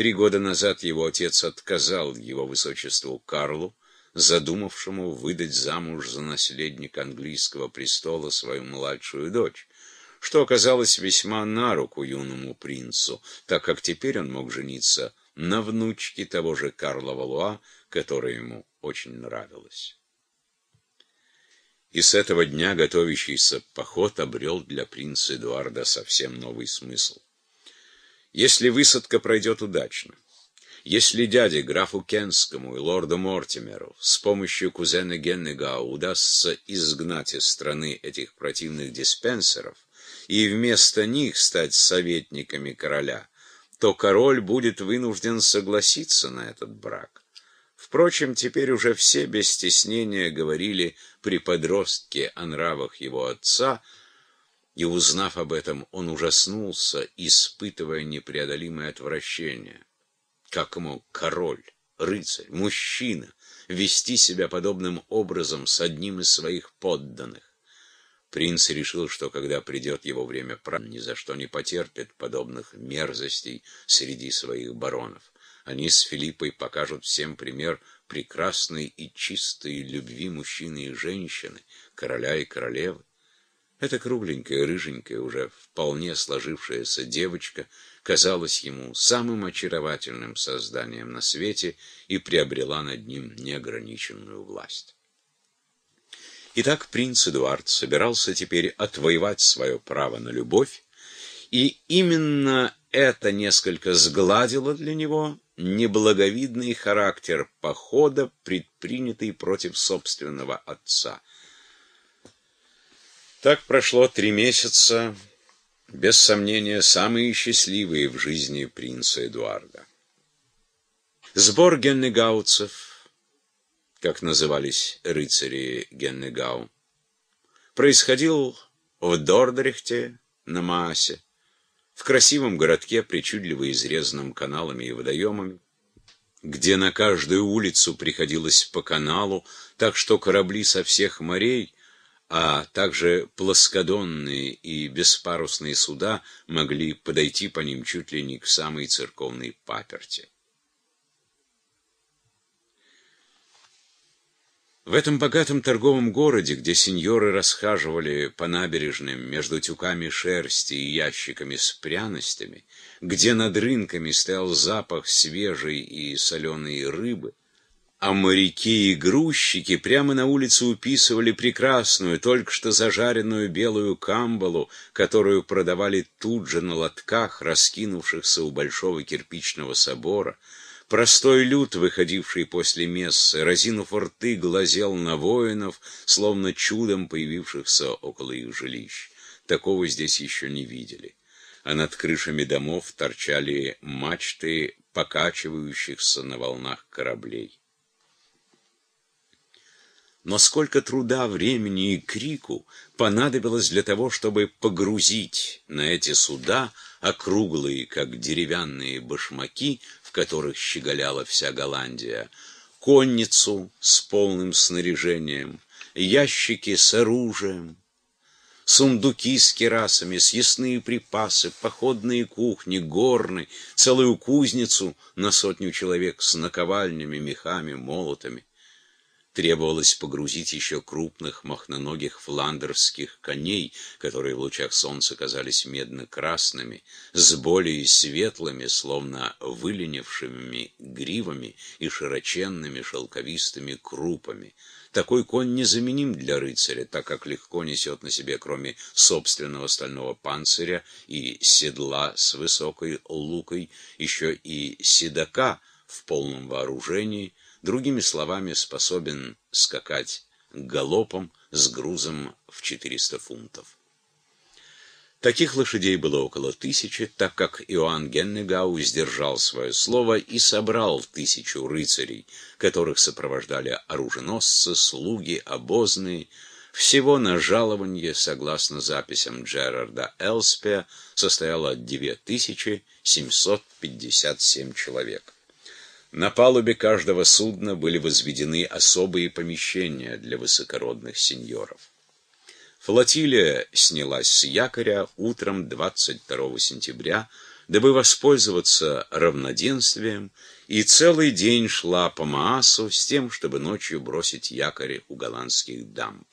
Три года назад его отец отказал его высочеству Карлу, задумавшему выдать замуж за наследника английского престола свою младшую дочь, что оказалось весьма на руку юному принцу, так как теперь он мог жениться на внучке того же Карла Валуа, которая ему очень нравилась. И с этого дня готовящийся поход обрел для принца Эдуарда совсем новый смысл. Если высадка пройдет удачно, если дяде, графу Кенскому и лорду Мортимеру с помощью кузена Геннега удастся изгнать из страны этих противных диспенсеров и вместо них стать советниками короля, то король будет вынужден согласиться на этот брак. Впрочем, теперь уже все без стеснения говорили при подростке о нравах его отца, и, узнав об этом, он ужаснулся, испытывая непреодолимое отвращение. Как мог король, рыцарь, мужчина вести себя подобным образом с одним из своих подданных? Принц решил, что когда придет его время прав, ни за что не потерпит подобных мерзостей среди своих баронов. Они с Филиппой покажут всем пример прекрасной и чистой любви мужчины и женщины, короля и королевы. Эта кругленькая, рыженькая, уже вполне сложившаяся девочка казалась ему самым очаровательным созданием на свете и приобрела над ним неограниченную власть. Итак, принц Эдуард собирался теперь отвоевать свое право на любовь, и именно это несколько сгладило для него неблаговидный характер похода, предпринятый против собственного отца. Так прошло три месяца, без сомнения, самые счастливые в жизни принца Эдуарда. Сбор геннегауцев, как назывались рыцари Геннегау, происходил в Дордрехте на Маасе, в красивом городке, причудливо изрезанном каналами и водоемами, где на каждую улицу приходилось по каналу, так что корабли со всех морей, а также плоскодонные и беспарусные суда могли подойти по ним чуть ли не к самой церковной паперти. В этом богатом торговом городе, где сеньоры расхаживали по набережным между тюками шерсти и ящиками с пряностями, где над рынками стоял запах свежей и соленой рыбы, а моряки и грузчики прямо на улице уписывали прекрасную, только что зажаренную белую камбалу, которую продавали тут же на лотках, раскинувшихся у большого кирпичного собора, Простой люд, выходивший после мессы, разинув рты, глазел на воинов, словно чудом появившихся около их жилищ. Такого здесь еще не видели. А над крышами домов торчали мачты покачивающихся на волнах кораблей. Но сколько труда, времени и крику понадобилось для того, чтобы погрузить на эти суда округлые, как деревянные башмаки, в которых щеголяла вся Голландия, конницу с полным снаряжением, ящики с оружием, сундуки с керасами, съестные припасы, походные кухни, горны, целую кузницу на сотню человек с наковальнями, мехами, молотами. Требовалось погрузить еще крупных махноногих фландерских коней, которые в лучах солнца казались медно-красными, с более светлыми, словно выленившими гривами и широченными шелковистыми крупами. Такой конь незаменим для рыцаря, так как легко несет на себе, кроме собственного стального панциря и седла с высокой лукой, еще и седока в полном вооружении, другими словами, способен скакать галопом с грузом в 400 фунтов. Таких лошадей было около тысячи, так как Иоанн Геннегау сдержал свое слово и собрал тысячу рыцарей, которых сопровождали оруженосцы, слуги, обозные, всего на жалование, согласно записям Джерарда Элспе, состояло 9757 человек. На палубе каждого судна были возведены особые помещения для высокородных сеньоров. Флотилия снялась с якоря утром 22 сентября дабы воспользоваться равноденствием, и целый день шла по Маасу с тем, чтобы ночью бросить якорь у голландских дамб.